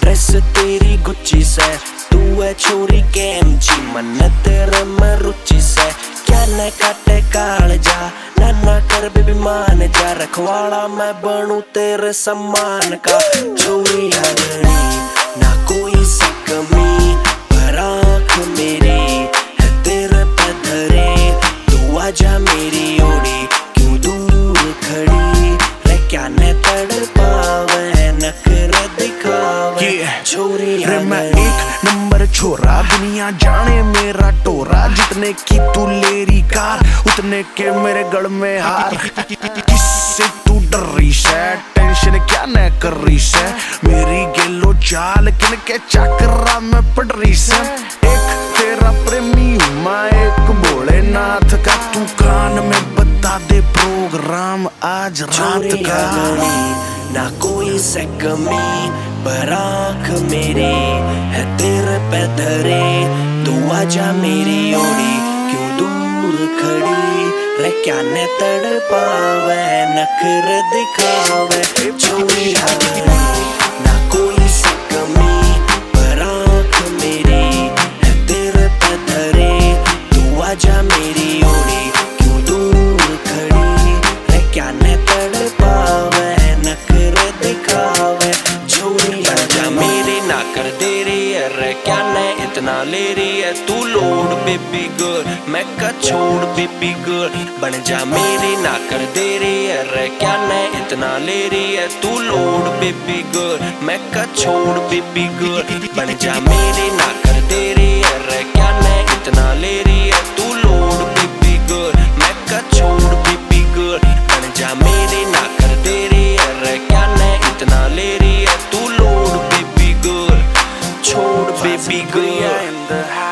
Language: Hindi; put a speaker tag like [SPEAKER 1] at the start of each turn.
[SPEAKER 1] ड्रेस तेरी गुच्ची से। तू है छोरी के ची मन तेरे में रुचि से। क्या न काटे काल जा, ना ना कर बेबी मान जा। रखवाला मैं बनू तेरे सम्मान का। छोरी आगनी रे
[SPEAKER 2] मैं एक नंबर छोरा। दुनिया जाने मेरा टोरा। जितने की तू लेरी कार उतने के मेरे गढ़ में हार। किससे तू डर रही है? टेंशन क्या न कर रही है? मेरी गेलो चाल किन के चक्रा में पड़ रही है? एक तेरा प्रेमी हूँ मैं एक भोलेनाथ का। तू कान में बता दे प्रोग्राम आज रात का।
[SPEAKER 1] ना कोई से कमी पर आँख मेरे है तेरे पे धरे। तू आजा मेरी ओड़ी क्यों दूर खड़ी? रे क्या ने तड़ पावे नखर दिखावे। ना कर दे रही है रे, क्या ने इतना ले रही है? तू लोड बेबी गर्ल मैं का छोड़ बेबी गर्ल बन जा मेरी ना कर दे रही है रे, क्या ने इतना ले रही है? तू लोड बेबी गर्ल मैं का छोड़ बेबी गर्ल बन जा मेरी ना कर दे रही है रे, क्या ने इतना ले रही है? तू लोड बेबी गर्ल मैं का छोड़ बेबी गर्ल बन जा मेरी रही है